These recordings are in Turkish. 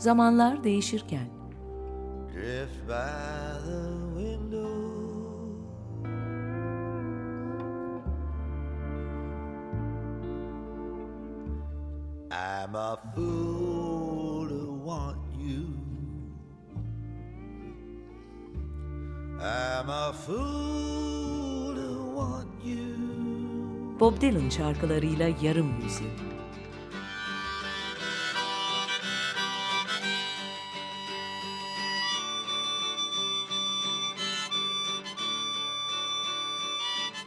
Zamanlar değişirken Drift by the window. I'm a fool to want you. I'm a fool to want you. Bob Dylan şarkılarıyla yarım yüzyıl.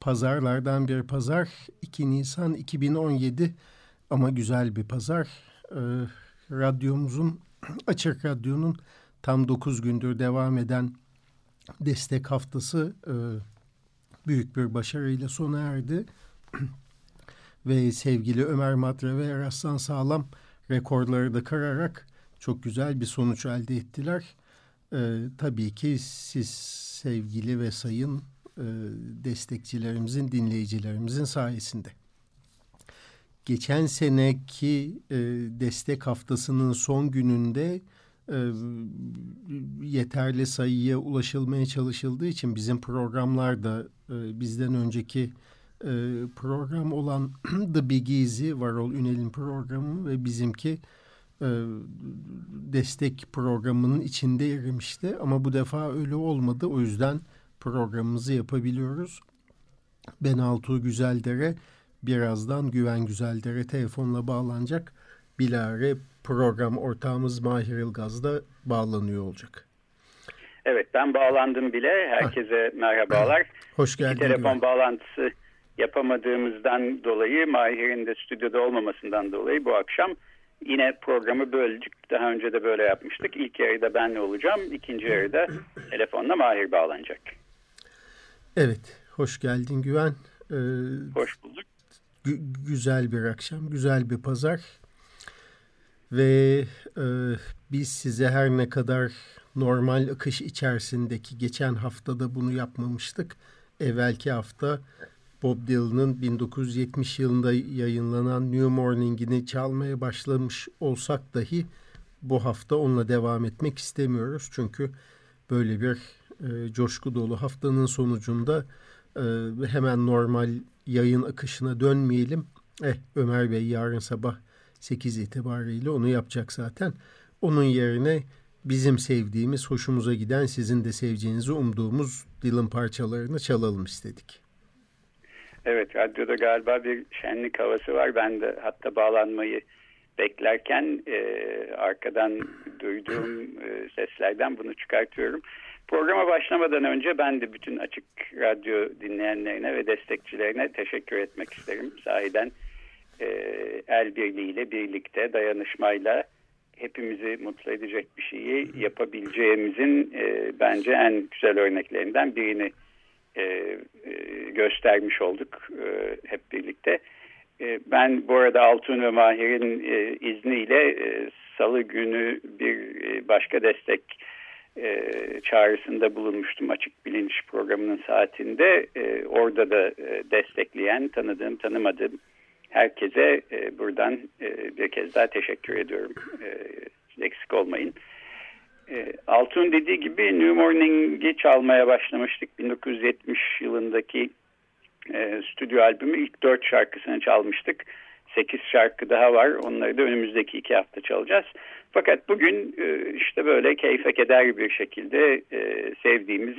Pazarlardan bir pazar. 2 Nisan 2017 ama güzel bir pazar. Ee, radyomuzun, Açık Radyo'nun tam 9 gündür devam eden destek haftası e, büyük bir başarıyla sona erdi. ve sevgili Ömer Matre ve Eraslan Sağlam rekorları da kırarak çok güzel bir sonuç elde ettiler. Ee, tabii ki siz sevgili ve sayın e, destekçilerimizin, dinleyicilerimizin sayesinde. Geçen seneki e, destek haftasının son gününde e, yeterli sayıya ulaşılmaya çalışıldığı için bizim programlar da e, bizden önceki program olan The Big Easy, Varol Ünel'in programı ve bizimki destek programının içinde erimişti. Ama bu defa öyle olmadı. O yüzden programımızı yapabiliyoruz. Ben Altuğ Güzeldere birazdan Güven Güzeldere telefonla bağlanacak. Bilare program ortağımız Mahir Ilgaz da bağlanıyor olacak. Evet ben bağlandım bile. Herkese merhabalar. Hoş geldin. Bir telefon Güven. bağlantısı yapamadığımızdan dolayı Mahir'in de stüdyoda olmamasından dolayı bu akşam yine programı böldük. Daha önce de böyle yapmıştık. İlk yarıda ben olacağım. ikinci yarıda telefonla Mahir bağlanacak. Evet, hoş geldin Güven. Ee, Hoş bulduk. gü- güzel bir akşam, güzel bir pazar. Ve e, biz size her ne kadar normal akış içerisindeki geçen haftada bunu yapmamıştık. Evvelki hafta Bob Dylan'ın 1970 yılında yayınlanan New Morning'ini çalmaya başlamış olsak dahi bu hafta onunla devam etmek istemiyoruz. Çünkü böyle bir e, coşku dolu haftanın sonucunda e, hemen normal yayın akışına dönmeyelim. Eh Ömer Bey yarın sabah 8 itibariyle onu yapacak zaten. Onun yerine bizim sevdiğimiz, hoşumuza giden, sizin de seveceğinizi umduğumuz Dylan parçalarını çalalım istedik. Evet radyoda galiba bir şenlik havası var. Ben de hatta bağlanmayı beklerken e, arkadan duyduğum e, seslerden bunu çıkartıyorum. Programa başlamadan önce ben de bütün açık radyo dinleyenlerine ve destekçilerine teşekkür etmek isterim. Sahiden e, el birliğiyle, birlikte, dayanışmayla hepimizi mutlu edecek bir şeyi yapabileceğimizin e, bence en güzel örneklerinden birini e, e, göstermiş olduk e, hep birlikte. E, ben bu arada Altun ve Mahir'in e, izniyle e, salı günü bir e, başka destek e, çağrısında bulunmuştum açık bilinç programının saatinde. E, orada da e, destekleyen, tanıdığım, tanımadığım herkese e, buradan e, bir kez daha teşekkür ediyorum. E, eksik olmayın. E, Altun dediği gibi New Morning'i çalmaya başlamıştık. 1970 yılındaki e, stüdyo albümü ilk dört şarkısını çalmıştık. Sekiz şarkı daha var. Onları da önümüzdeki iki hafta çalacağız. Fakat bugün e, işte böyle keyfe keder bir şekilde e, sevdiğimiz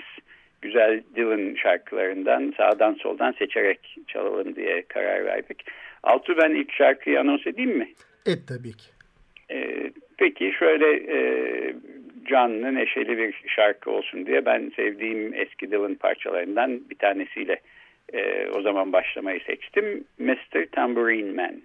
güzel Dylan şarkılarından sağdan soldan seçerek çalalım diye karar verdik. Altu ben ilk şarkıyı anons edeyim mi? Et tabii ki. Ee, peki şöyle e, canlı neşeli bir şarkı olsun diye ben sevdiğim eski Dylan parçalarından bir tanesiyle e, o zaman başlamayı seçtim. Mr. Tambourine Man.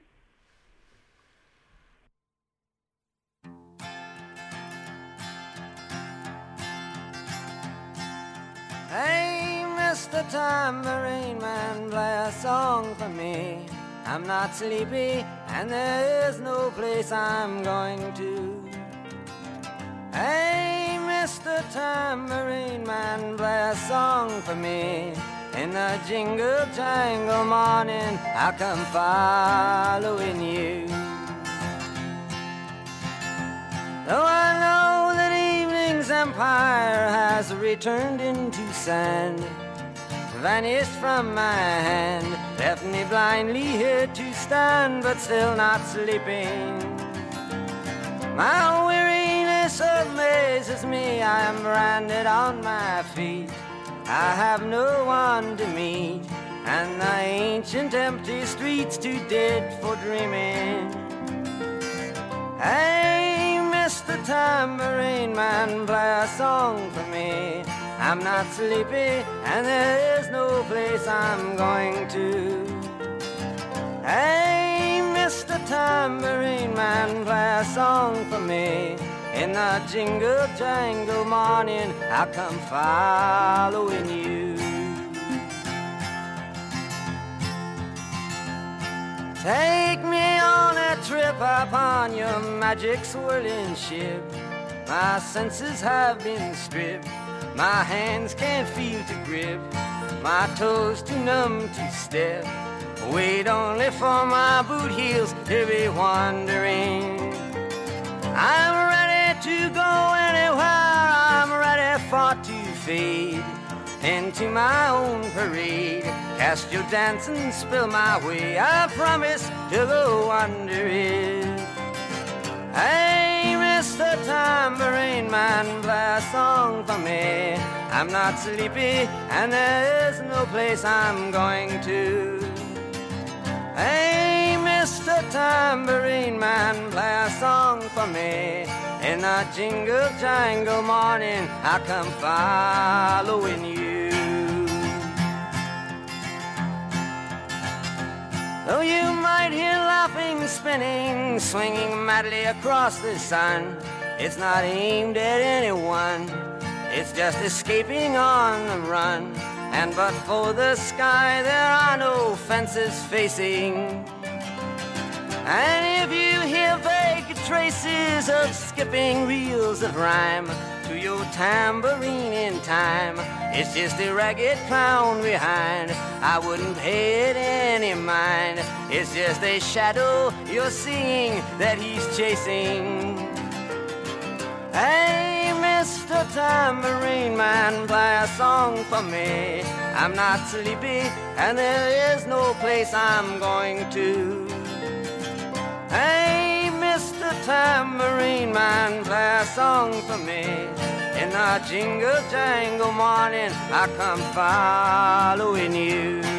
Hey, Mr. Tambourine Man, play a song for me. I'm not sleepy, and there is no place I'm going to. Hey, Mr. Tambourine Man, play a song for me. In the jingle jangle morning, I'll come following you. Though I know that evening's empire has returned into sand, vanished from my hand, left me blindly here to stand, but still not sleeping. My weariness amazes me, I am branded on my feet. I have no one to meet, and the ancient empty streets too dead for dreaming. Hey, Mr. Tambourine Man, play a song for me. I'm not sleepy, and there is no place I'm going to. Hey, Mr. Tambourine Man, play a song for me. In the jingle jangle morning, I'll come following you. Take me on a trip upon your magic swirling ship. My senses have been stripped. My hands can't feel to grip. My toes too numb to step. Wait only for my boot heels to be wandering. I'm ready to go anywhere. I'm ready for to fade into my own parade. Cast your dancing spill my way. I promise to go under it. Hey, Mr. Tambourine Man, play a song for me. I'm not sleepy, and there is no place I'm going to. Hey, Mr. Tambourine Man, play a song for me. In the jingle jangle morning, I come following you. Though you might hear laughing, spinning, swinging madly across the sun, it's not aimed at anyone. It's just escaping on the run. And but for the sky, there are no fences facing. And if you hear vague traces of skipping reels of rhyme to your tambourine in time, it's just a ragged clown behind. I wouldn't pay it any mind. It's just a shadow you're seeing that he's chasing. Hey, Mr. Tambourine Man, play a song for me. I'm not sleepy, and there is no place I'm going to. Hey, Mr. Tambourine Man, play a song for me. In the jingle jangle morning, I come following you.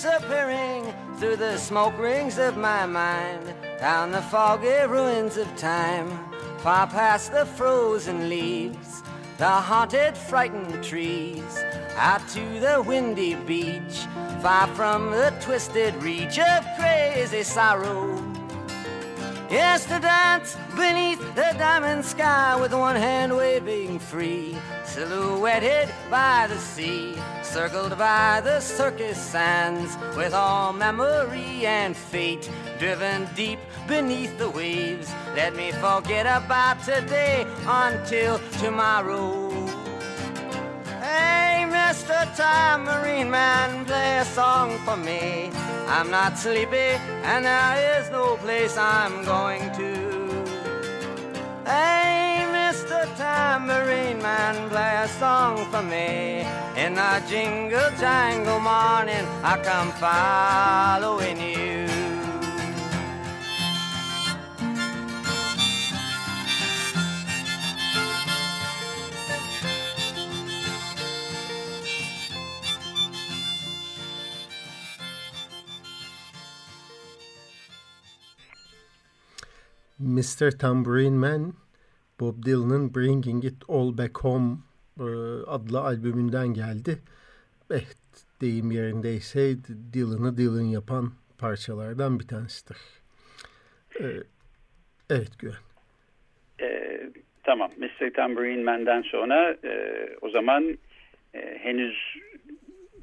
Disappearing through the smoke rings of my mind, down the foggy ruins of time, far past the frozen leaves, the haunted, frightened trees, out to the windy beach, far from the twisted reach of crazy sorrow. Yes, to dance beneath the diamond sky with one hand waving free, silhouetted by the sea, circled by the circus sands, with all memory and fate driven deep beneath the waves. Let me forget about today until tomorrow. Mr. Tambourine Man, play a song for me. I'm not sleepy, and there is no place I'm going to. Hey, Mr. tambourine man play a song for me. In the jingle jangle morning, I come following you. Mr. Tambourine Man Bob Dylan'ın Bringing It All Back Home e, adlı albümünden geldi. Eh, deyim yerindeyse Dylan'ı Dylan yapan parçalardan bir tanesidir. Ee, evet Güven. Ee, tamam Mr. Tambourine Man'den sonra e, o zaman e, henüz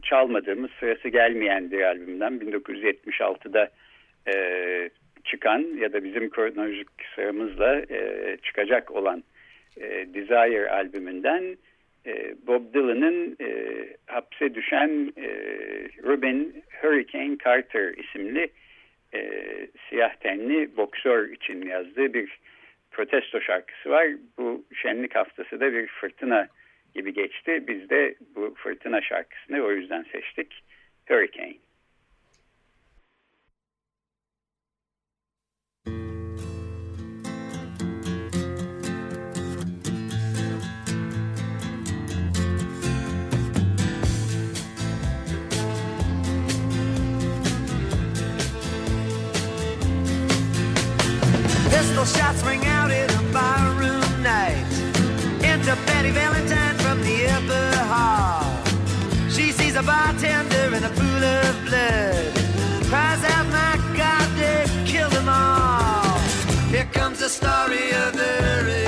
çalmadığımız sırası gelmeyen bir albümden 1976'da e, çıkan ya da bizim kronolojik sıramızla e, çıkacak olan e, Desire albümünden e, Bob Dylan'ın e, hapse düşen e, Robin Hurricane Carter isimli e, siyah tenli boksör için yazdığı bir protesto şarkısı var. Bu şenlik haftası da bir fırtına gibi geçti. Biz de bu fırtına şarkısını o yüzden seçtik. Hurricane. Shots ring out in a barroom night. Enter Betty Valentine from the upper hall. She sees a bartender in a pool of blood. Cries out, my God, they killed them all. Here comes the story of the hurricane.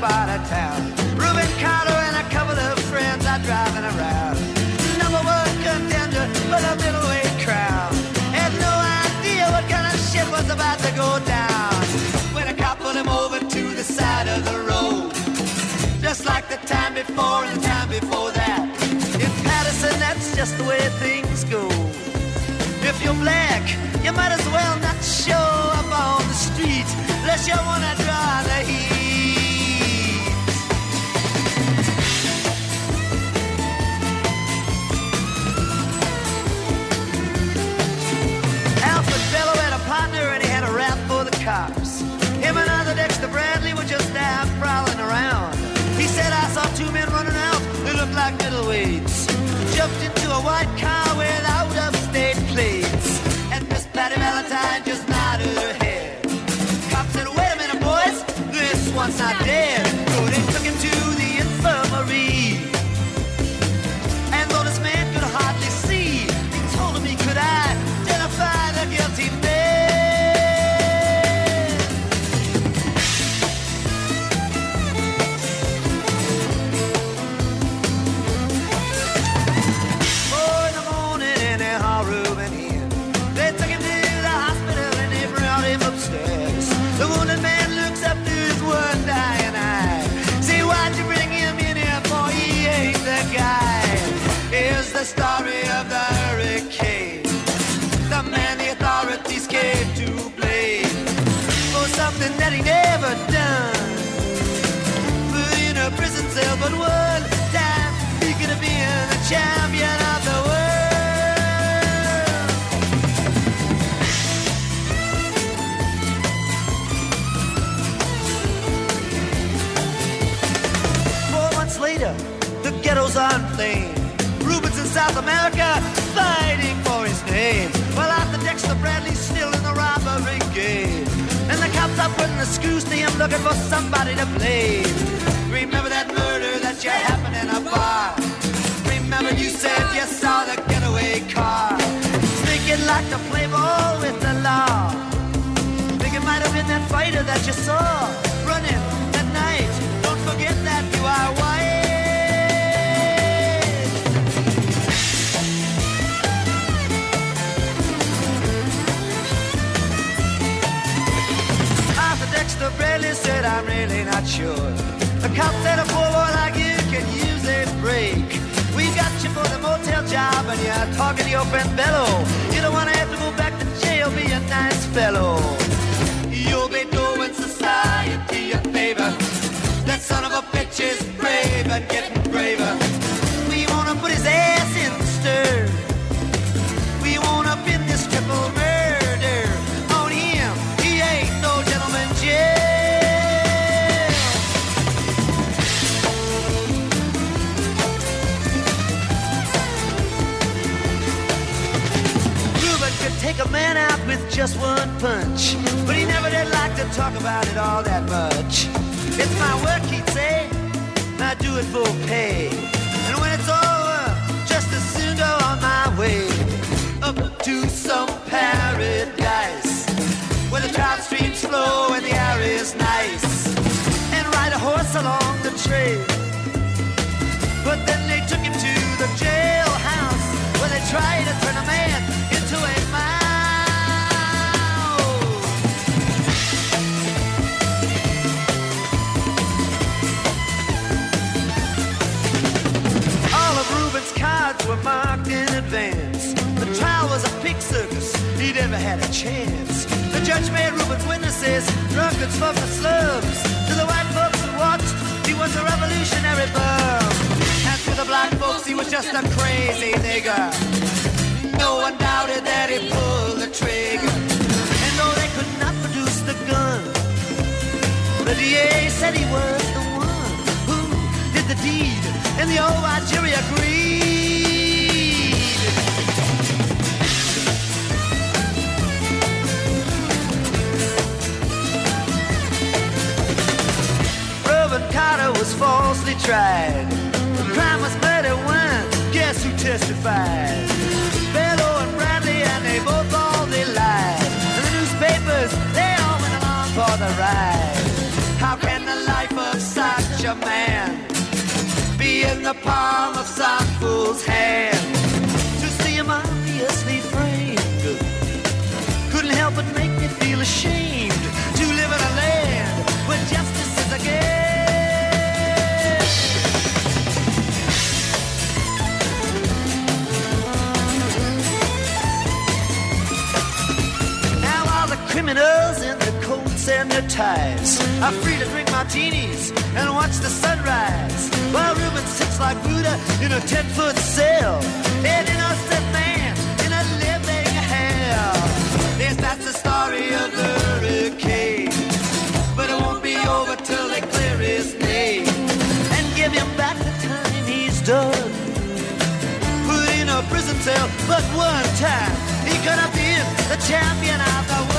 Another part of town, Reuben Carter and a couple of friends are driving around. Number one contender for the middleweight crown. Had no idea what kind of shit was about to go down. When a cop put him over to the side of the road. Just like the time before and the time before that. In Patterson, that's just the way things go. If you're black, you might as well not show up on the street unless you wanna draw the heat. Cops. Him and other Dexter Bradley were just out prowling around. He said, I saw two men running out. They looked like middleweights. Jumped into a white car America, fighting for his name. Well, Arthur Dexter Bradley's still in the robbery game. And the cops are putting the screws to him, looking for somebody to blame. Remember that murder that you happened in a bar. Remember you said you saw the getaway car. Thinking like play ball with the law. Think it might have been that fighter that you saw Bradley said, I'm really not sure. The cop said a poor boy like you can use a break. We got you for the motel job and you're talking to your friend Bello. You don't want to have to go back to jail, be a nice fellow. You'll be doing society a favor. That son of a bitch is just one punch, but he never did like to talk about it all that much. It's my work, he'd say. and I do it for pay. And when it's over, just as soon go on my way up to some paradise where the trout streams flow and the air is nice, and ride a horse along the trail. Had a chance. The judge made Reuben's witnesses drunkards from slums. To the white folks who watched, he was a revolutionary bum. And to the black folks, he was just a crazy nigger. No one doubted that he pulled the trigger. And though they could not produce the gun, the DA said he was the one who did the deed, and the old jury agreed. Carter was falsely tried. The crime was murder one. Guess who testified? Bello and Bradley, and they both all they lied. The newspapers, they all went along for the ride. How can the life of such a man be in the palm of some fool's hand? To see him obviously framed couldn't help but make me feel ashamed and are free to drink martinis and watch the sunrise. While Reuben sits like Buddha in a ten-foot cell, an innocent man in a living hell. Yes, that's the story of the hurricane. But it won't be over till they clear his name and give him back the time he's done put in a prison cell, but one time he could have been the champion of the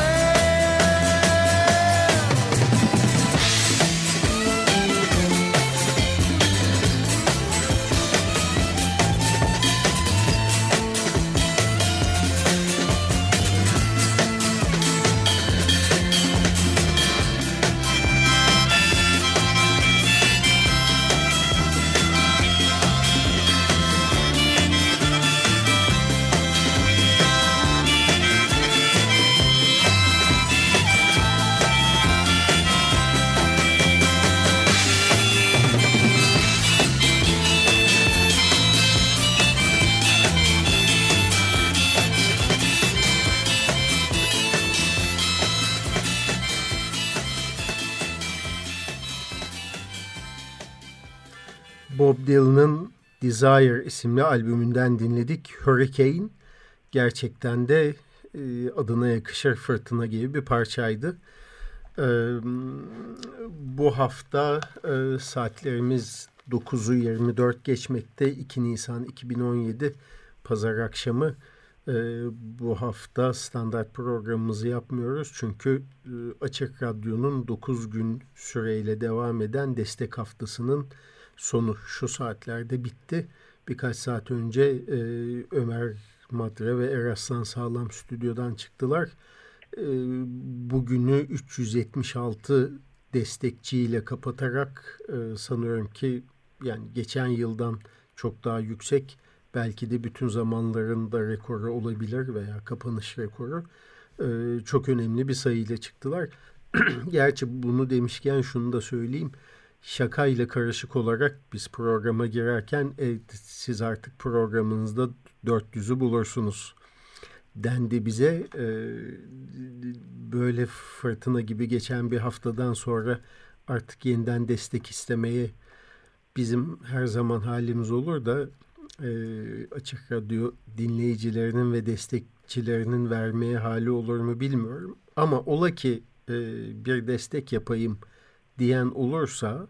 Bob Dylan'ın Desire isimli albümünden dinledik. Hurricane gerçekten de e, adına yakışır fırtına gibi bir parçaydı. E, bu hafta e, saatlerimiz 9'u 24 geçmekte 2 Nisan 2017 Pazar akşamı bu hafta standart programımızı yapmıyoruz. Çünkü Açık Radyo'nun 9 gün süreyle devam eden destek haftasının sonu şu saatlerde bitti. Birkaç saat önce e, Ömer Madre ve Eraslan Sağlam stüdyodan çıktılar. E, bugünü 376 destekçiyle kapatarak e, sanıyorum ki yani geçen yıldan çok daha yüksek belki de bütün zamanların da rekoru olabilir veya kapanış rekoru e, çok önemli bir sayıyla çıktılar. Gerçi bunu demişken şunu da söyleyeyim. Şakayla karışık olarak biz programa girerken e, siz artık programınızda 400'ü bulursunuz dendi bize. E, böyle fırtına gibi geçen bir haftadan sonra artık yeniden destek istemeye bizim her zaman halimiz olur da e, Açık Radyo dinleyicilerinin ve destekçilerinin vermeye hali olur mu bilmiyorum. Ama ola ki e, bir destek yapayım diyen olursa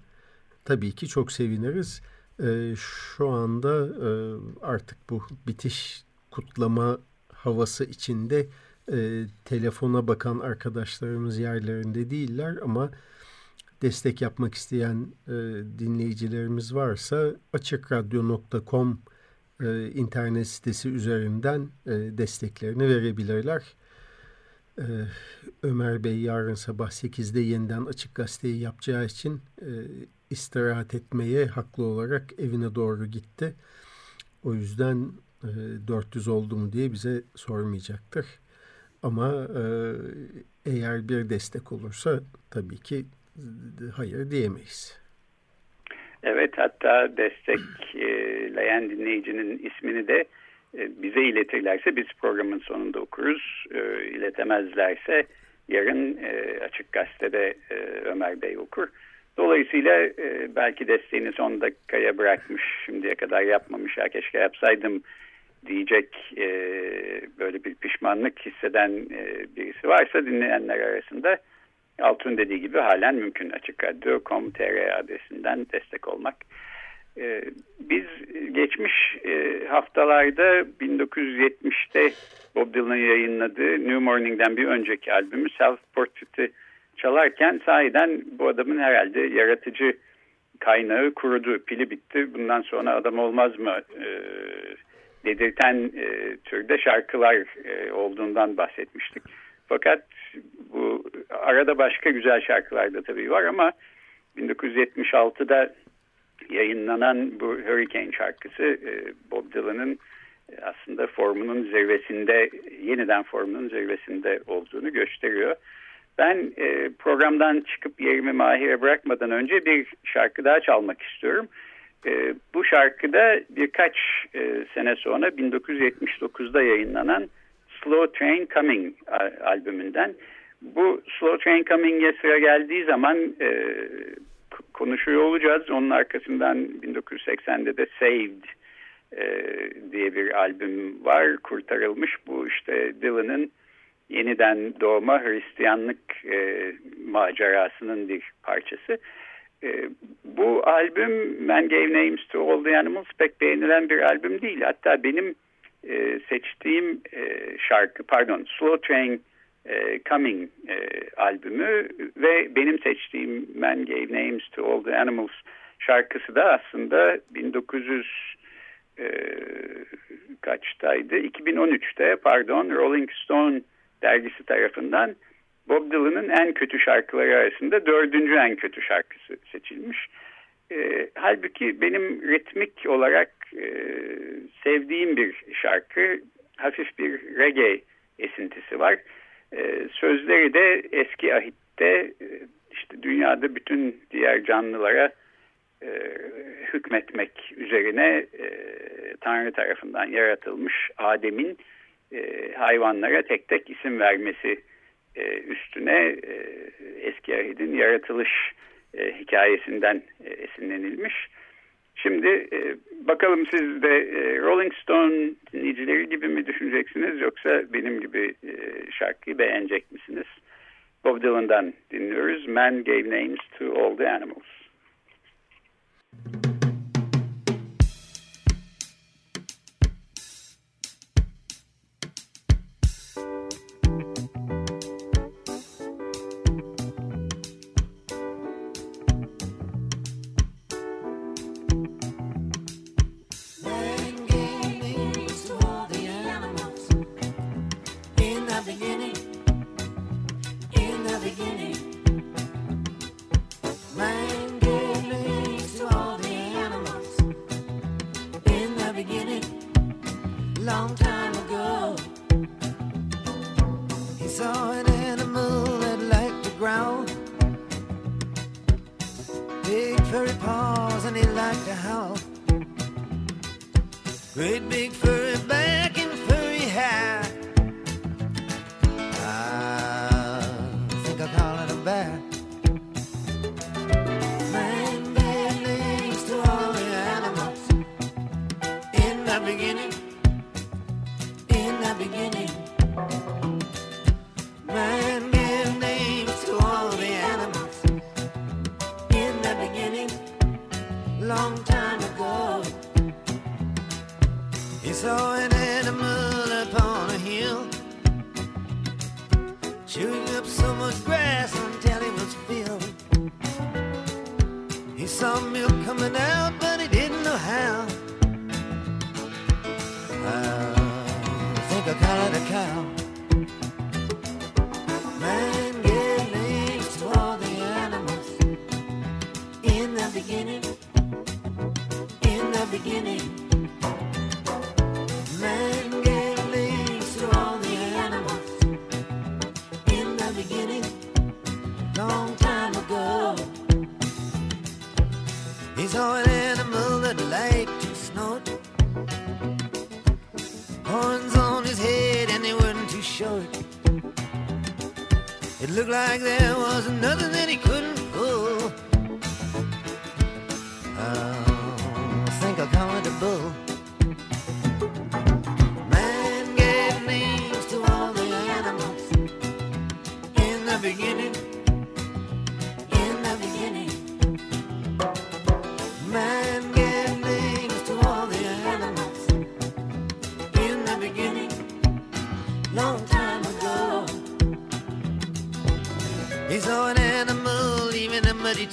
tabii ki çok seviniriz. E, şu anda e, artık bu bitiş kutlama havası içinde e, telefona bakan arkadaşlarımız yerlerinde değiller ama destek yapmak isteyen e, dinleyicilerimiz varsa açıkradyo.com e, internet sitesi üzerinden e, desteklerini verebilirler. E, Ömer Bey yarın sabah 8'de yeniden Açık Gazete'yi yapacağı için e, istirahat etmeye haklı olarak evine doğru gitti. O yüzden e, 400 oldu mu diye bize sormayacaktır. Ama e, eğer bir destek olursa tabii ki hayır diyemeyiz. Evet hatta destekleyen dinleyicinin ismini de e, bize iletirlerse biz programın sonunda okuruz. E, iletemezlerse yarın e, Açık Gazete'de Ömer Bey okur. Dolayısıyla belki desteğini son dakikaya bırakmış, şimdiye kadar yapmamış, ya keşke yapsaydım diyecek böyle bir pişmanlık hisseden birisi varsa dinleyenler arasında Altun dediği gibi halen mümkün açık radyo.com.tr adresinden destek olmak. Ee, biz geçmiş e, haftalarda 1970'te Bob Dylan'ın yayınladığı New Morning'den bir önceki albümü Self Portrait'i çalarken sahiden bu adamın herhalde yaratıcı kaynağı kurudu, pili bitti. Bundan sonra adam olmaz mı e, dedirten e, türde şarkılar e, olduğundan bahsetmiştik. Fakat bu arada başka güzel şarkılar da tabii var ama 1976'da yayınlanan bu Hurricane şarkısı e, Bob Dylan'ın e, aslında formunun zirvesinde, yeniden formunun zirvesinde olduğunu gösteriyor. Ben e, programdan çıkıp yerimi Mahir'e bırakmadan önce bir şarkı daha çalmak istiyorum. bu şarkıda birkaç sene sonra 1979'da yayınlanan Slow Train Coming albümünden. Bu Slow Train Coming'e sıra geldiği zaman konuşuyor olacağız. Onun arkasından 1980'de de Saved e, diye bir albüm var. Kurtarılmış bu işte Dylan'ın yeniden doğma Hristiyanlık e, macerasının bir parçası. E, bu albüm Man Gave Names to All the Animals pek beğenilen bir albüm değil. Hatta benim e, seçtiğim e, şarkı pardon Slow Train e, Coming e, albümü ve benim seçtiğim Man Gave Names to All the Animals şarkısı da aslında 1900 e, kaçtaydı 2013'te pardon Rolling Stone dergisi tarafından Bob Dylan'ın en kötü şarkıları arasında dördüncü en kötü şarkısı seçilmiş. E, halbuki benim ritmik olarak e, sevdiğim bir şarkı. Hafif bir reggae esintisi var. E, sözleri de eski ahitte e, işte dünyada bütün diğer canlılara e, hükmetmek üzerine e, Tanrı tarafından yaratılmış Adem'in hayvanlara tek tek isim vermesi e, üstüne eski ahidin yaratılış hikayesinden esinlenilmiş. Şimdi e, bakalım siz de e, Rolling Stone dinleyicileri gibi mi düşüneceksiniz yoksa benim gibi e, şarkıyı beğenecek misiniz? Bob Dylan'dan dinliyoruz. Man gave names to all the animals. Müzik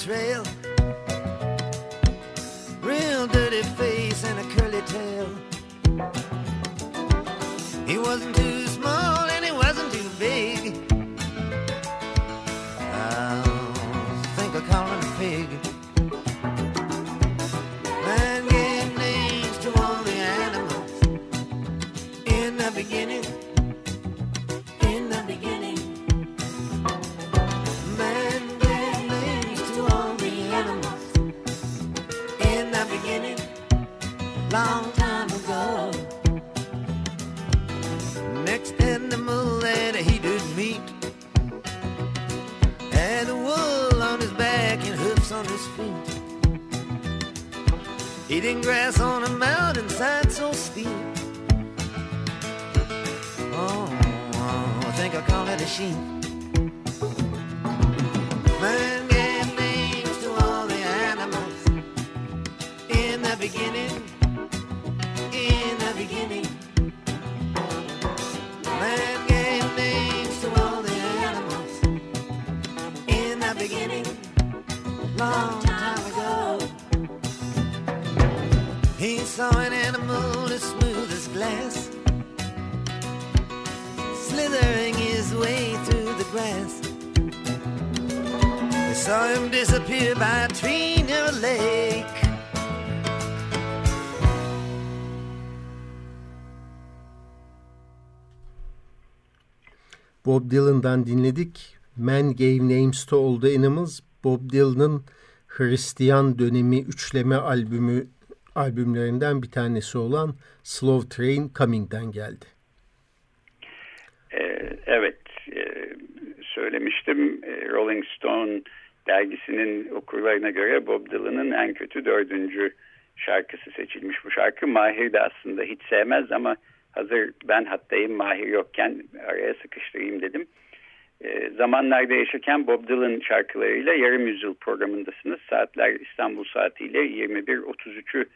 trail Bob Dylan'dan dinledik. Man Gave Names to All the Animals. Bob Dylan'ın Hristiyan dönemi üçleme albümü albümlerinden bir tanesi olan Slow Train Coming'den geldi. Ee, evet, e, söylemiştim e, Rolling Stone dergisinin okurlarına göre Bob Dylan'ın en kötü dördüncü şarkısı seçilmiş bu şarkı. Mahir de aslında hiç sevmez ama hazır ben hattayım Mahir yokken araya sıkıştırayım dedim. E, zamanlarda yaşarken Bob Dylan şarkılarıyla yarım yüzyıl programındasınız. Saatler İstanbul saatiyle 21.33'ü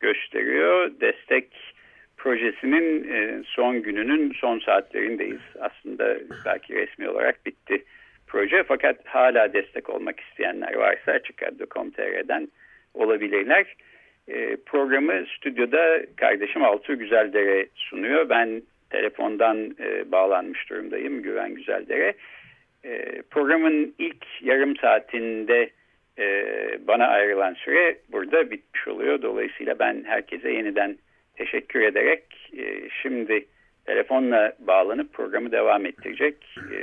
gösteriyor. Destek projesinin e, son gününün son saatlerindeyiz. Aslında belki resmi olarak bitti proje fakat hala destek olmak isteyenler varsa açık radyo.com.tr'den olabilirler. E, programı stüdyoda kardeşim Altuğ Güzeldere sunuyor. Ben telefondan e, bağlanmış durumdayım Güven Güzeldere. E, programın ilk yarım saatinde bana ayrılan süre burada bitmiş oluyor. Dolayısıyla ben herkese yeniden teşekkür ederek şimdi telefonla bağlanıp programı devam ettirecek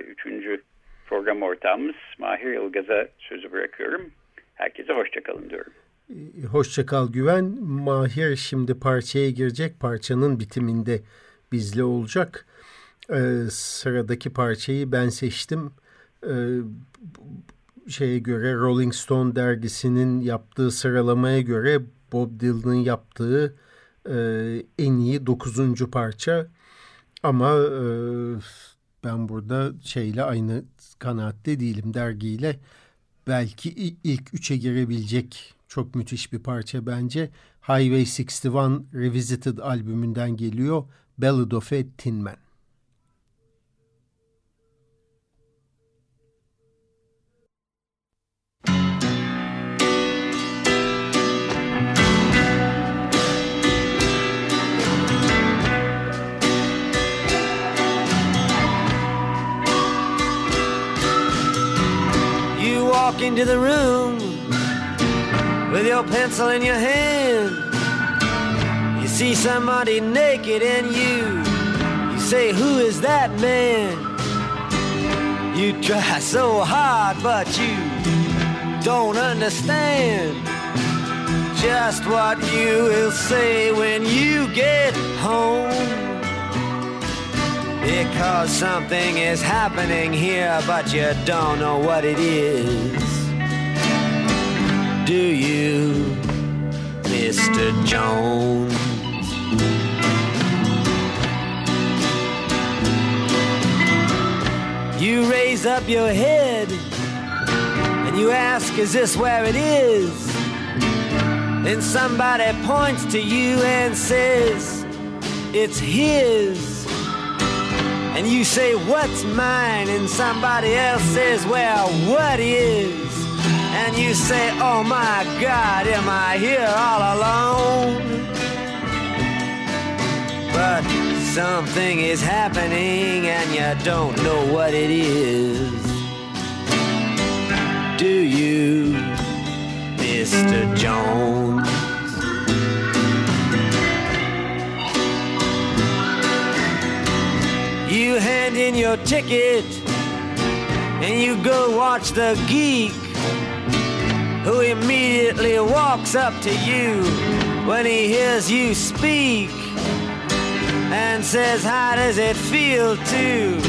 üçüncü program ortağımız Mahir Ilgaz'a sözü bırakıyorum. Herkese hoşçakalın diyorum. Hoşçakal Güven. Mahir şimdi parçaya girecek. Parçanın bitiminde bizle olacak. Ee, sıradaki parçayı ben seçtim. Ee, şeye göre Rolling Stone dergisinin yaptığı sıralamaya göre Bob Dylan'ın yaptığı e, en iyi dokuzuncu parça. Ama e, ben burada şeyle aynı kanaatte değilim dergiyle. Belki ilk üçe girebilecek çok müthiş bir parça bence. Highway 61 Revisited albümünden geliyor. Ballad of a Tin Man. You walk into the room with your pencil in your hand. You see somebody naked and you, you say, Who is that man? You try so hard, but you don't understand just what you will say when you get home. Because something is happening here, but you don't know what it is. Do you, Mr. Jones? You raise up your head and you ask, Is this where it is? Then somebody points to you and says, It's his. And you say, What's mine? And somebody else says, Well, what is? And you say, Oh my God, am I here all alone? But something is happening and you don't know what it is. Do you, Mr. Jones? You hand in your ticket and you go watch the geek who immediately walks up to you when he hears you speak and says, How does it feel to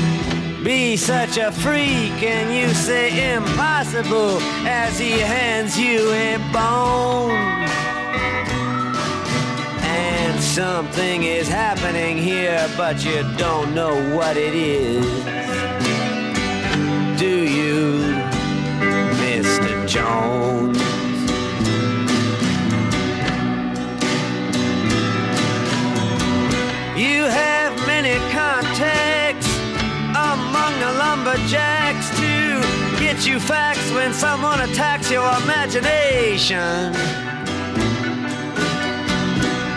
be such a freak? And you say, Impossible, as he hands you a bone. And something is happening here, but you don't know what it is. When someone attacks your imagination.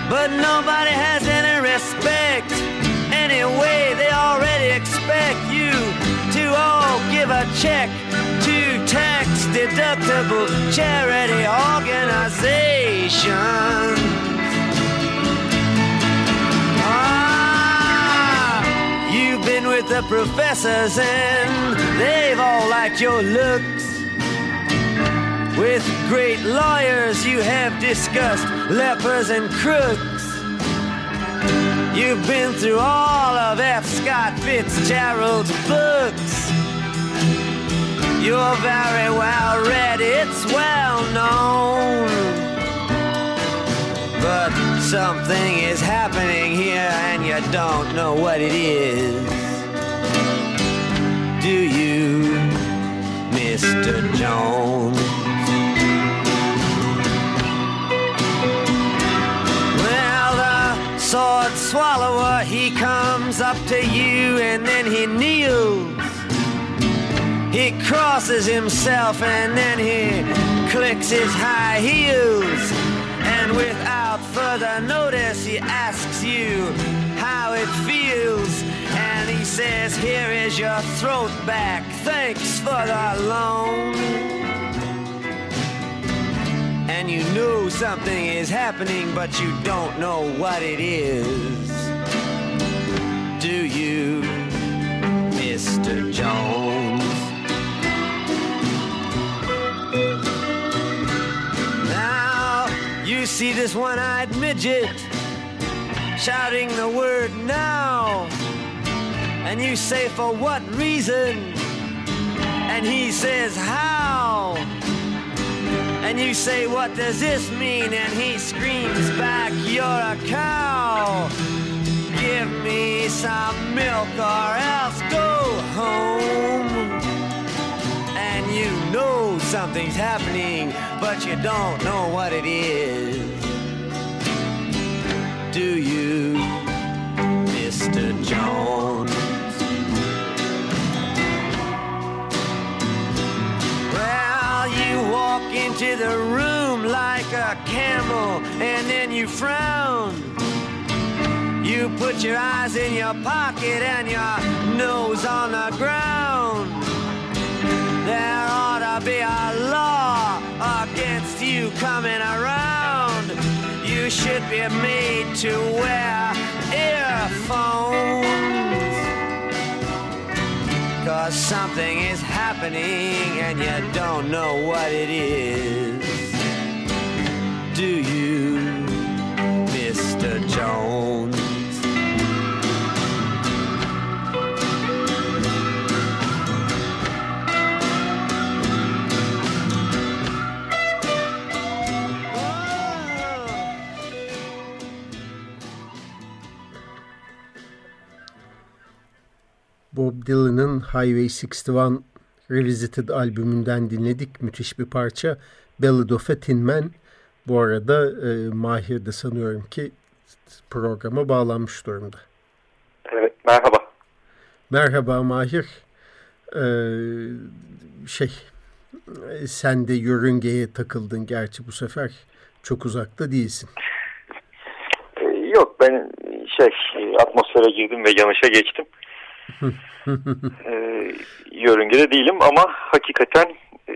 But nobody has any respect. Anyway, they already expect you to all give a check to tax deductible charity organizations. Ah, you've been with the professors and they've all liked your looks. With great lawyers, you have discussed lepers and crooks. You've been through all of F. Scott Fitzgerald's books. You're very well read, it's well known. But something is happening here and you don't know what it is. Do you, Mr. Jones? Sword swallower, he comes up to you and then he kneels. He crosses himself and then he clicks his high heels. And without further notice, he asks you how it feels. And he says, Here is your throat back. Thanks for the loan. And you know something is happening, but you don't know what it is. Do you, Mr. Jones? Now you see this one-eyed midget shouting the word now. And you say, for what reason? And he says, how? And you say, what does this mean? And he screams back, you're a cow. Give me some milk or else go home. And you know something's happening, but you don't know what it is. Do you, Mr. Jones? You walk into the room like a camel and then you frown. You put your eyes in your pocket and your nose on the ground. There ought to be a law against you coming around. You should be made to wear earphones. Cause something is happening and you don't know what it is. Do you, Mr. Jones? Bob Dylan'ın Highway 61 Revisited albümünden dinledik. Müthiş bir parça. Ballad of a Tin Man. Bu arada e, Mahir de sanıyorum ki programa bağlanmış durumda. Evet, merhaba. Merhaba Mahir. Ee, şey, sen de yörüngeye takıldın gerçi bu sefer. Çok uzakta değilsin. Ee, yok, ben şey atmosfere girdim ve yanışa geçtim. Ee, yörüngede değilim ama hakikaten e,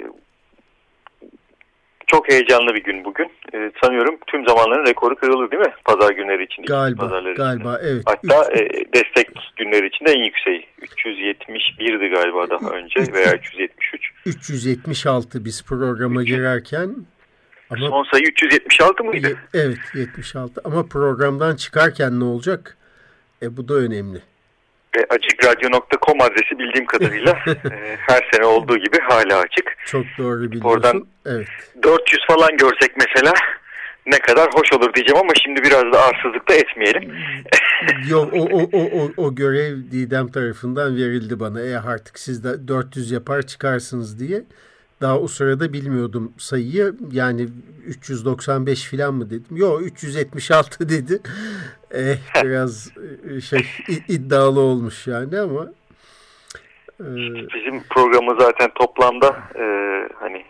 çok heyecanlı bir gün bugün. Ee, sanıyorum tüm zamanların rekoru kırılır değil mi? Pazar günleri için. Galiba, galiba içinde. evet. Hatta Üç... e, destek günleri için de en yükseği. 371'di galiba daha önce veya 373. 376 biz programa girerken. Ama, Son sayı 376 mıydı? Evet 76 ama programdan çıkarken ne olacak? E, bu da önemli. E, açıkradyo.com adresi bildiğim kadarıyla e, her sene olduğu gibi hala açık. Çok doğru biliyorsun. Oradan evet. 400 falan görsek mesela ne kadar hoş olur diyeceğim ama şimdi biraz da arsızlık da etmeyelim. Yok o, o, o, o, o görev Didem tarafından verildi bana. E artık siz de 400 yapar çıkarsınız diye. Daha o sırada bilmiyordum sayıyı. Yani 395 falan mı dedim. Yok 376 dedi. Eh, biraz şey iddialı olmuş yani ama. E... Bizim programı zaten toplamda e, hani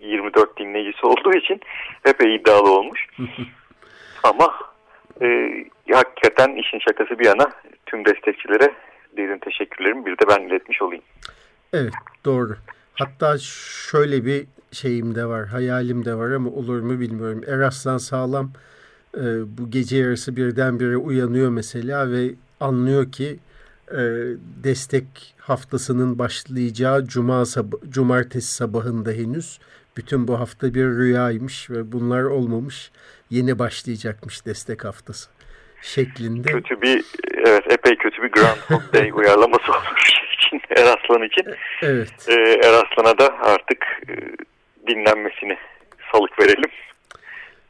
24 dinleyicisi olduğu için epey iddialı olmuş. ama e, hakikaten işin şakası bir yana tüm destekçilere derin teşekkürlerimi bir de ben iletmiş olayım. Evet doğru. Hatta şöyle bir şeyim de var, hayalim de var ama olur mu bilmiyorum. Eraslan Sağlam e, bu gece yarısı birdenbire uyanıyor mesela ve anlıyor ki e, destek haftasının başlayacağı cuma sab cumartesi sabahında henüz bütün bu hafta bir rüyaymış ve bunlar olmamış. Yeni başlayacakmış destek haftası şeklinde. Kötü bir evet epey kötü bir Groundhog Day uyarlaması olmuş için Eraslan için. Evet. Ee, Eraslan'a da artık e, dinlenmesini salık verelim.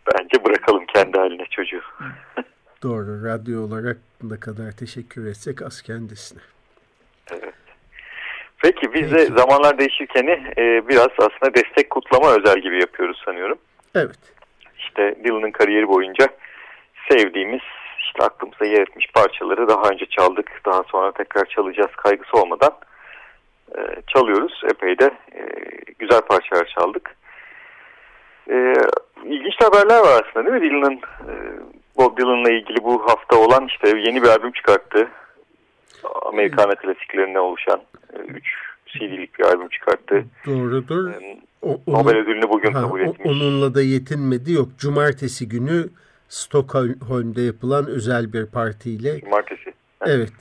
Bence bırakalım kendi haline çocuğu. Doğru. Radyo olarak ne kadar teşekkür etsek az kendisine. Evet. Peki biz Peki. de zamanlar değişirken e, biraz aslında destek kutlama özel gibi yapıyoruz sanıyorum. Evet. İşte Dylan'ın kariyeri boyunca sevdiğimiz işte aklımıza yer etmiş parçaları daha önce çaldık. Daha sonra tekrar çalacağız kaygısı olmadan e, çalıyoruz. Epey de e, güzel parçalar çaldık. E, ilginç haberler var aslında değil mi? Dylan'ın e, Bob Dylan'la ilgili bu hafta olan işte yeni bir albüm çıkarttı. Amerikan klasiklerine oluşan 3 e, CD'lik bir albüm çıkarttı. Doğrudur. E, o, Nobel ödülünü bugün ha, kabul etmiş. Onunla da yetinmedi. Yok cumartesi günü Stockholm'da yapılan özel bir partiyle. Cumartesi. Evet.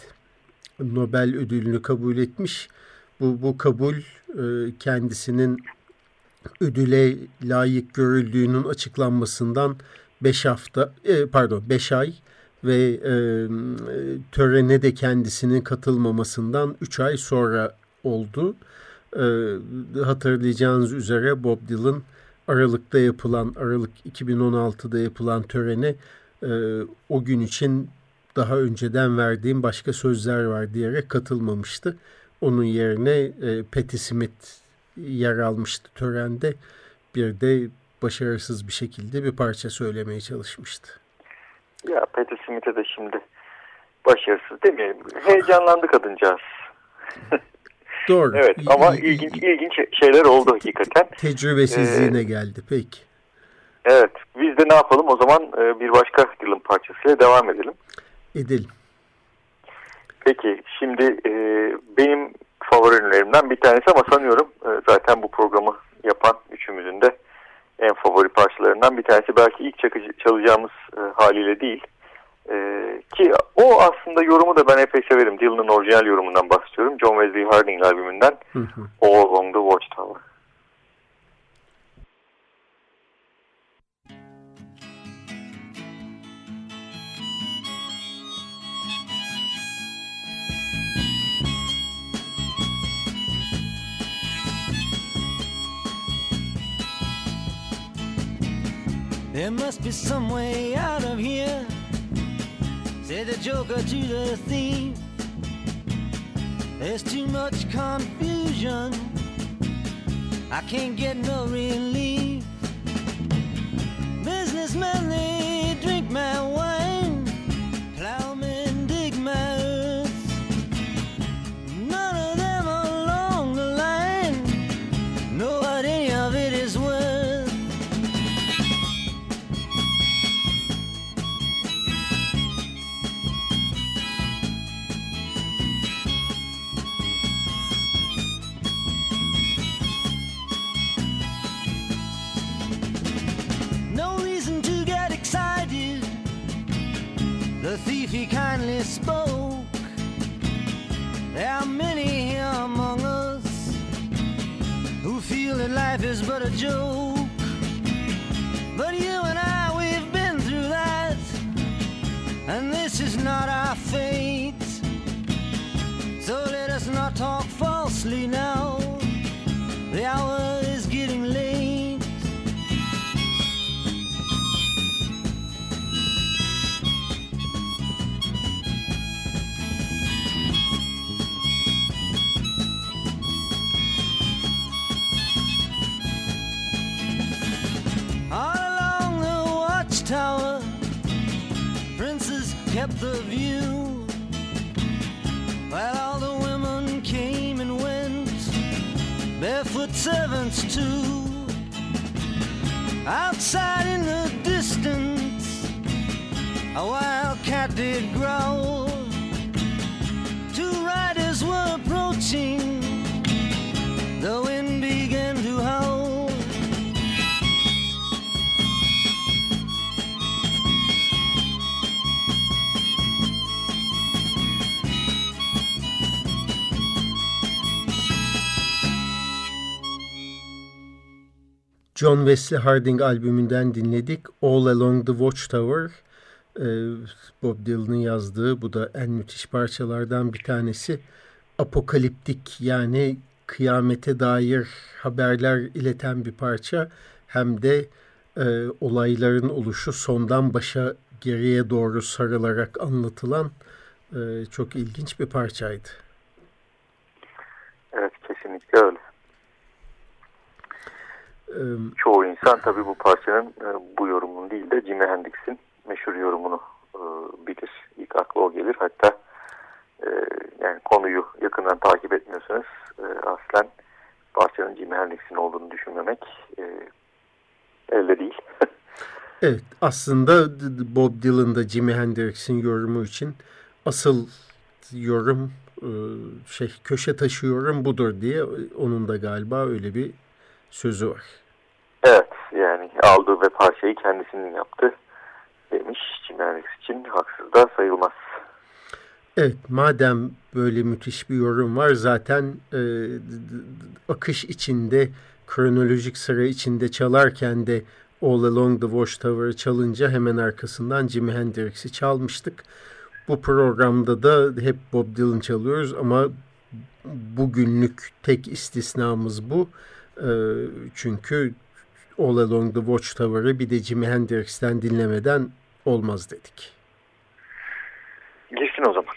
Nobel ödülünü kabul etmiş. Bu, bu kabul e, kendisinin ödüle layık görüldüğünün açıklanmasından 5 hafta e, pardon 5 ay ve e, törene de kendisinin katılmamasından 3 ay sonra oldu. E, hatırlayacağınız üzere Bob Dylan Aralık'ta yapılan Aralık 2016'da yapılan törene e, o gün için daha önceden verdiğim başka sözler var diyerek katılmamıştı. Onun yerine e, Patti Smith yer almıştı törende. Bir de başarısız bir şekilde bir parça söylemeye çalışmıştı. Ya Patti Smith'e de şimdi başarısız demeyelim. Heyecanlandı kadıncağız. Doğru. evet ama ilginç ilginç şeyler oldu hakikaten. Tecrübesizliğine ee, geldi peki. Evet biz de ne yapalım o zaman e, bir başka Dylan parçasıyla devam edelim. Edelim. Peki şimdi e, benim favorilerimden bir tanesi ama sanıyorum e, zaten bu programı yapan üçümüzün de en favori parçalarından bir tanesi. Belki ilk çalacağımız e, haliyle değil. E, ki o aslında yorumu da ben epey severim. Dylan'ın orijinal yorumundan bahsediyorum. John Wesley Harding albümünden All Along the Watchtower. There must be some way out of here, said the joker to the thief. There's too much confusion, I can't get no relief. Businessmen, they drink my wine, The thief he kindly spoke. There are many here among us who feel that life is but a joke. But you and I, we've been through that, and this is not our fate. So let us not talk falsely now. Kept the. While all the women came and went, barefoot servants too. Outside in the distance, a wild cat did growl. John Wesley Harding albümünden dinledik. All Along the Watchtower. Ee, Bob Dylan'ın yazdığı bu da en müthiş parçalardan bir tanesi. Apokaliptik yani kıyamete dair haberler ileten bir parça. Hem de e, olayların oluşu sondan başa geriye doğru sarılarak anlatılan e, çok ilginç bir parçaydı. Evet kesinlikle öyle. Çoğu insan tabii bu parçanın e, bu yorumun değil de Jimi Hendrix'in meşhur yorumunu e, bilir. İlk akla o gelir. Hatta e, yani konuyu yakından takip etmiyorsanız aslen parçanın Jimi Hendrix'in olduğunu düşünmemek elde değil. evet aslında Bob Dylan'da Jimi Hendrix'in yorumu için asıl yorum şey köşe taşıyorum budur diye onun da galiba öyle bir sözü var. Evet yani aldığı ve parçayı kendisinin yaptı demiş Jimi için haksız da sayılmaz. Evet madem böyle müthiş bir yorum var zaten e, akış içinde kronolojik sıra içinde çalarken de All Along the Watchtower'ı çalınca hemen arkasından Jimi Hendrix'i çalmıştık. Bu programda da hep Bob Dylan çalıyoruz ama bugünlük tek istisnamız bu. Ee, çünkü All Along the Watchtower'ı bir de Jimi Hendrix'ten dinlemeden olmaz dedik. Girsin o zaman.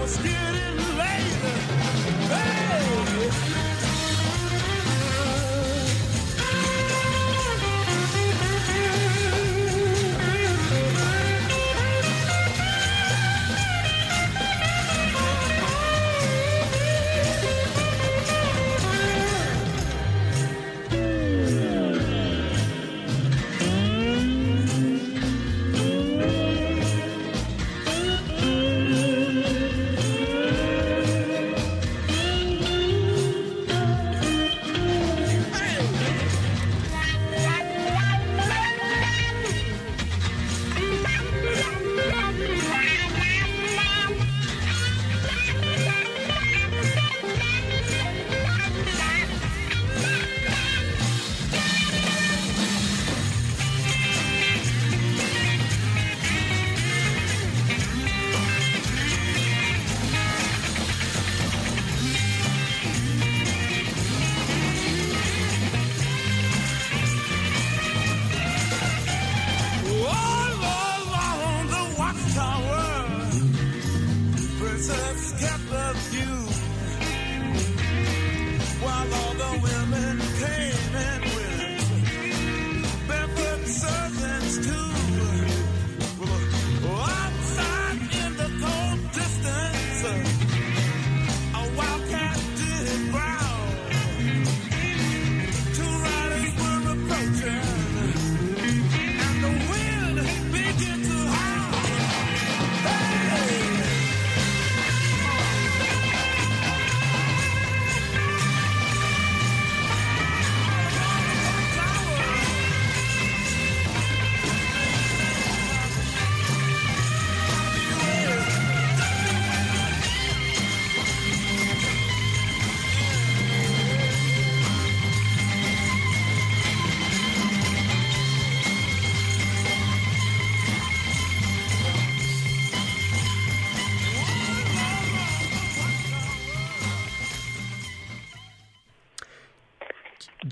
was getting late.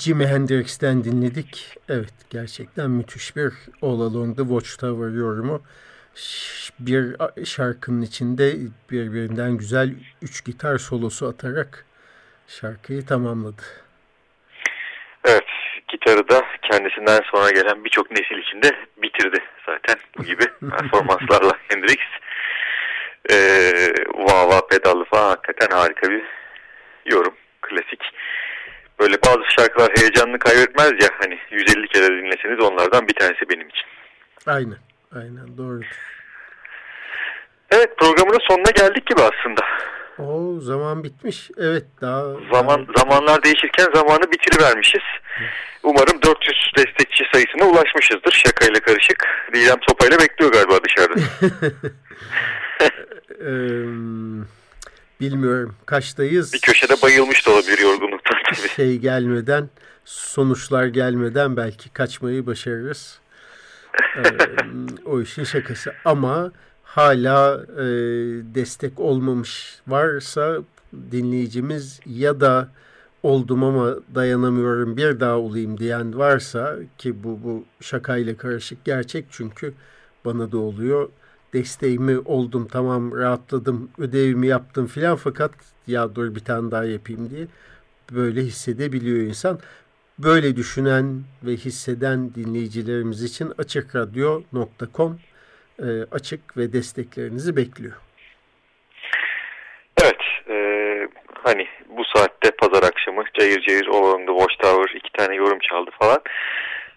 Jimi Hendrix'ten dinledik. Evet gerçekten müthiş bir All Along the Watchtower yorumu. Bir şarkının içinde birbirinden güzel üç gitar solosu atarak şarkıyı tamamladı. Evet, gitarı da kendisinden sonra gelen birçok nesil içinde bitirdi zaten bu gibi performanslarla Hendrix. Ee, vah pedallı falan hakikaten harika bir yorum, klasik. Böyle bazı şarkılar heyecanını kaybetmez ya hani 150 kere dinleseniz onlardan bir tanesi benim için. Aynen, aynen doğrudur. de programının sonuna geldik gibi aslında. O zaman bitmiş. Evet daha Zaman zamanlar değişirken zamanı bitirivermişiz. Umarım 400 destekçi sayısına ulaşmışızdır şakayla karışık. Didem sopayla bekliyor galiba dışarıda. bilmiyorum kaçtayız. Bir köşede bayılmış da olabilir yorgunluktan tabii. şey gelmeden sonuçlar gelmeden belki kaçmayı başarırız. Ee, o işin şakası ama hala e, destek olmamış varsa dinleyicimiz ya da oldum ama dayanamıyorum bir daha olayım diyen varsa ki bu bu şakayla karışık gerçek çünkü bana da oluyor desteğimi oldum tamam rahatladım ödevimi yaptım filan fakat ya dur bir tane daha yapayım diye böyle hissedebiliyor insan. Böyle düşünen ve hisseden dinleyicilerimiz için açıkradyo.com e, açık ve desteklerinizi bekliyor. Evet, e, hani bu saatte pazar akşamı cayır cayır olalım da Watchtower iki tane yorum çaldı falan.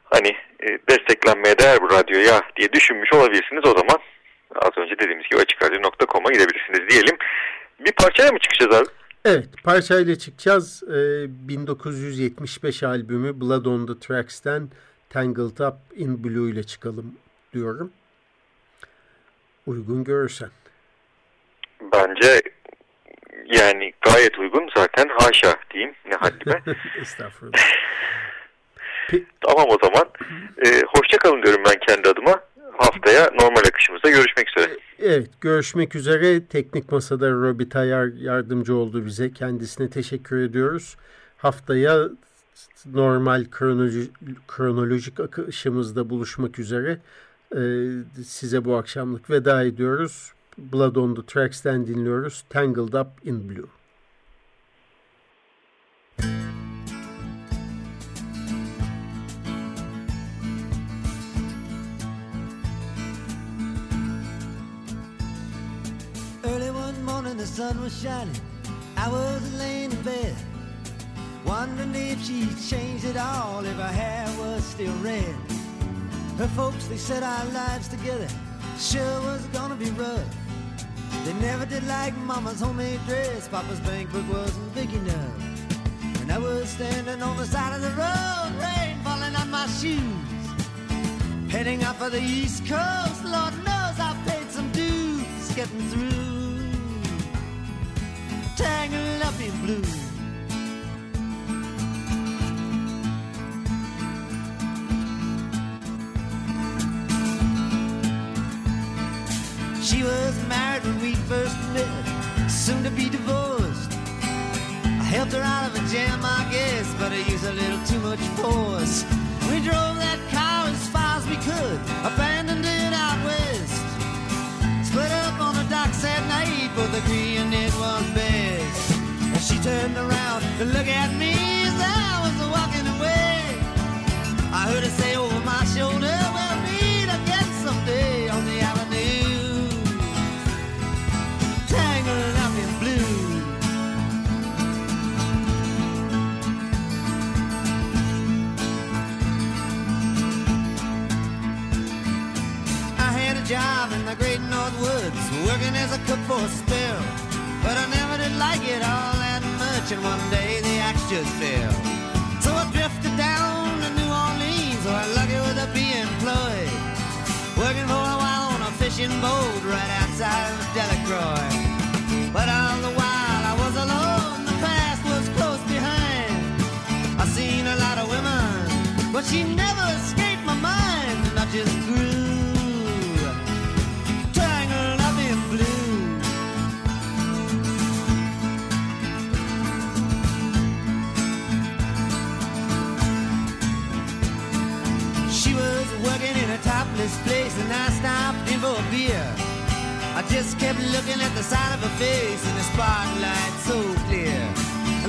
Hani e, desteklenmeye değer bu radyoya diye düşünmüş olabilirsiniz o zaman. Az önce dediğimiz gibi açıkradyo.com'a gidebilirsiniz diyelim. Bir parçaya mı çıkacağız abi? Evet, parçayla çıkacağız. Ee, 1975 albümü Blood on the Tracks'ten Tangled Up in Blue ile çıkalım diyorum. Uygun görürsen. Bence yani gayet uygun zaten haşa diyeyim ne haddime. Estağfurullah. tamam o zaman. Ee, hoşça kalın diyorum ben kendi adıma. Haftaya normal akışımızda görüşmek üzere. Evet görüşmek üzere. Teknik Masa'da Robi Tayar yardımcı oldu bize. Kendisine teşekkür ediyoruz. Haftaya normal kronoloji, kronolojik akışımızda buluşmak üzere. Ee, size bu akşamlık veda ediyoruz. Blood on the Tracks'ten dinliyoruz. Tangled Up in Blue. Early sun was shining. I was laying in bed, wondering if she'd changed it all, if her hair was still red. Her folks, they said our lives together sure was gonna be rough. They never did like mama's homemade dress, papa's bank book wasn't big enough. And I was standing on the side of the road, rain falling on my shoes. Heading up for the east coast, Lord knows I paid some dues getting through. Tangled up in blue. She was married when we first met, soon to be divorced. I helped her out of a jam, I guess, but I used a little too much force. We drove that car as far as we could, abandoned it out west. Split up on the docks at night, both agreeing it was best. She turned around to look at me as I was walking away. I heard her say over my shoulder, we'll meet again someday on the avenue. Tangled up in blue. I had a job in the great North Woods, working as a cook for a spell. But I never did like it all much, and one day the axe just fell. So I drifted down to New Orleans, where I'm lucky with a be employed. Working for a while on a fishing boat right outside of Delacroix. But all the while I was alone, the past was close behind. I seen a lot of women, but she never escaped just kept looking at the side of her face in the spotlight so clear.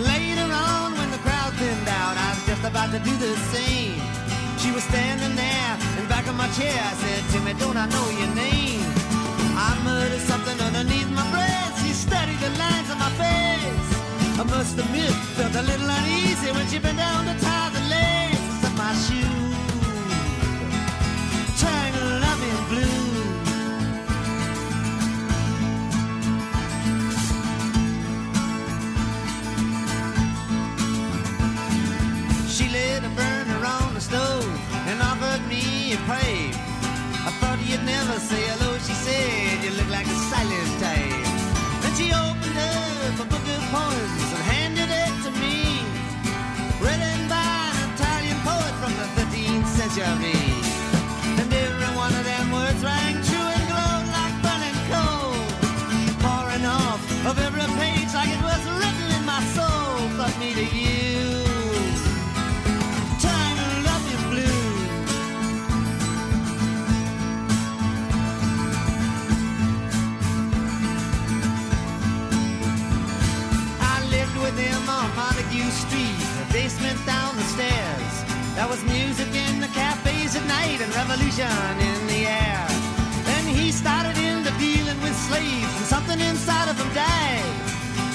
Later on, when the crowd thinned out, I was just about to do the same. She was standing there in back of my chair. I said, Timmy, don't I know your name? I muttered something underneath my breath. She studied the lines on my face. I must admit, felt a little uneasy when she bent down to tie the laces of my shoe. You'd never say hello. She said you look like a silent type. Then she opened up a book of poems and handed it to me. Written by an Italian poet from the 13th century. And every one of them words rang true and glowed like burning coal. Pouring off of every page like it was written in my soul. But me to you.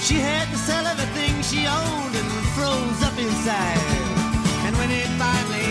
She had to sell everything she owned and froze up inside. And when it finally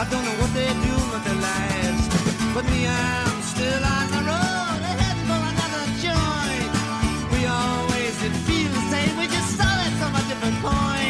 I don't know what they're doing with their lives. But me, I'm still on the road, heading for another joint. We always did feel the same. We just saw it from a different point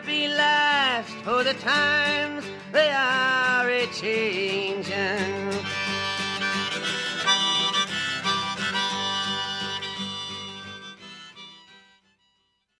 last, for the times they are a changing.